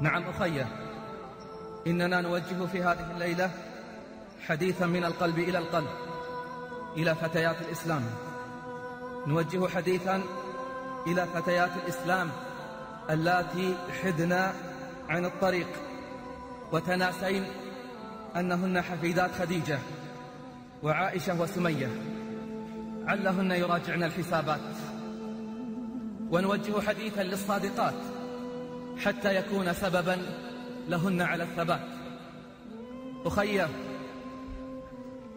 نعم أخي. إننا نوجه في هذه الليلة حديثا من القلب إلى القلب إلى فتيات الإسلام. نوجه حديثا إلى فتيات الإسلام اللاتي حدنا عن الطريق وتناسين أنهن حفيدات خديجة وعائشة وسمية. علهن يراجعن الحسابات. ونوجه حديثا للصادقات. حتى يكون سببا لهن على الثبات. أخي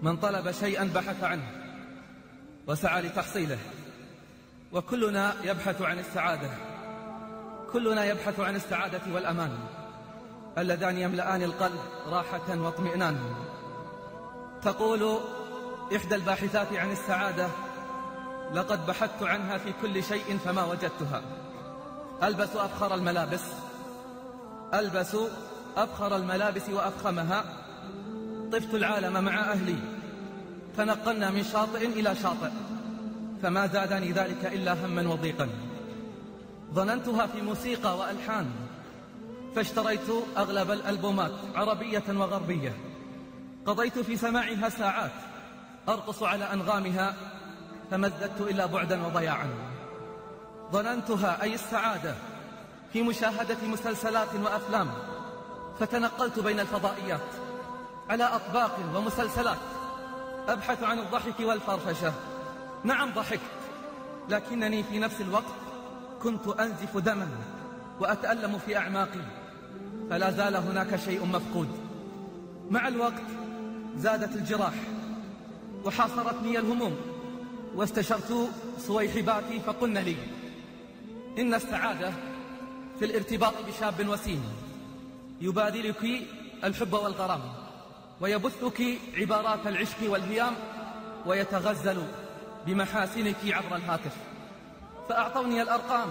من طلب شيئا بحث عنه وسعى لتحصيله. وكلنا يبحث عن السعادة. كلنا يبحث عن السعادة والأمان. اللذان يملأان القلب راحة واطمئنان. تقول إحدى الباحثات عن السعادة لقد بحثت عنها في كل شيء فما وجدتها. ألبس أفخر الملابس. ألبس أفخر الملابس وأفخمها. طفت العالم مع أهلي. تنقلنا من شاطئ إلى شاطئ. فما زادني ذلك إلا هما وضيقا. ظننتها في موسيقى وألحان. فاشتريت أغلب الألبومات عربية وغربية. قضيت في سماعها ساعات. أرقص على أنغامها. فما إلا بعدا وضياعا. ظننتها أي السعادة في مشاهدة مسلسلات وأفلام. فتنقلت بين الفضائيات على أطباق ومسلسلات. أبحث عن الضحك والفرفشة. نعم ضحكت لكنني في نفس الوقت كنت أنزف دما وأتألم في أعماقي. فلا زال هناك شيء مفقود. مع الوقت زادت الجراح وحاصرتني الهموم واستشرت صويحباتي فقلن لي إن السعادة في الارتباط بشاب وسيم. يبادلك الحب والغرام ويبثك عبارات العشق والهيام ويتغزل بمحاسنك عبر الهاتف. فأعطوني الأرقام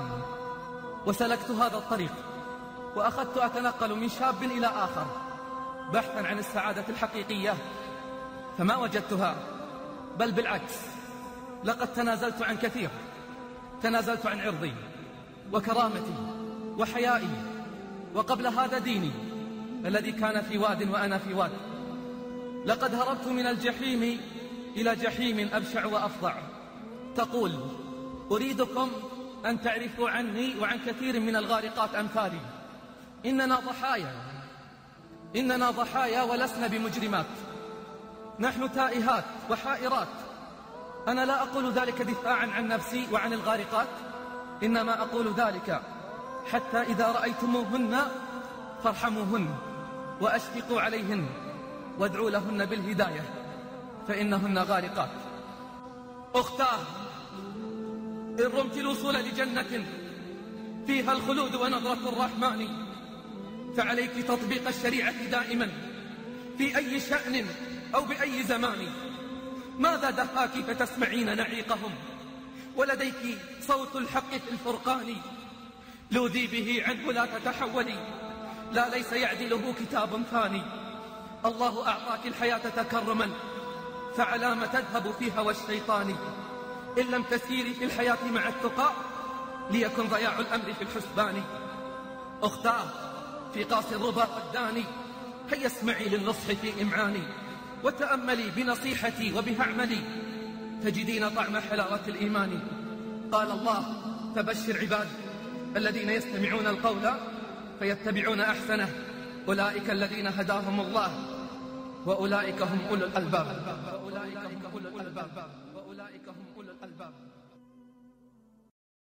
وسلكت هذا الطريق وأخذت أتنقل من شاب إلى آخر بحثا عن السعادة الحقيقية فما وجدتها بل بالعكس لقد تنازلت عن كثير تنازلت عن عرضي. وكرامتي وحيائي وقبل هذا ديني الذي كان في واد وأنا في واد. لقد هربت من الجحيم إلى جحيم أبشع وأفظع. تقول أريدكم أن تعرفوا عني وعن كثير من الغارقات أمثالي. إننا ضحايا إننا ضحايا ولسنا بمجرمات. نحن تائهات وحائرات. أنا لا أقول ذلك دفاعا عن نفسي وعن الغارقات. إنما أقول ذلك حتى إذا رأيتموهن فارحموهن وأشفقوا عليهن وادعوا لهن بالهداية فإنهن غارقات. أختاه إن رمت الوصول لجنة فيها الخلود ونظرة الرحمن فعليك تطبيق الشريعة دائما في أي شأن أو بأي زمان. ماذا دهاك فتسمعين نعيقهم؟ ولديك صوت الحق في الفرقان. لوذي به عنه لا تتحولي. لا ليس يعدله كتاب ثاني الله أعطاك الحياة تكرما. فعلى ما تذهب في هوى الشيطان إن لم تسيري في الحياة مع التقى ليكن ضياع الأمر في الحسبان. أختاه في قاس الربا والداني هيا اسمعي للنصح في إمعاني. وتأملي بنصيحتي وبها أعملي. تجدين طعم حلاوة الإيمان. قال الله فبشر عباد الذين يستمعون القول فيتبعون أحسنه. أولئك الذين هداهم الله وأولئك هم أولو الألباب. وأولئك هم أولو الألباب. وأولئك هم أولو الألباب.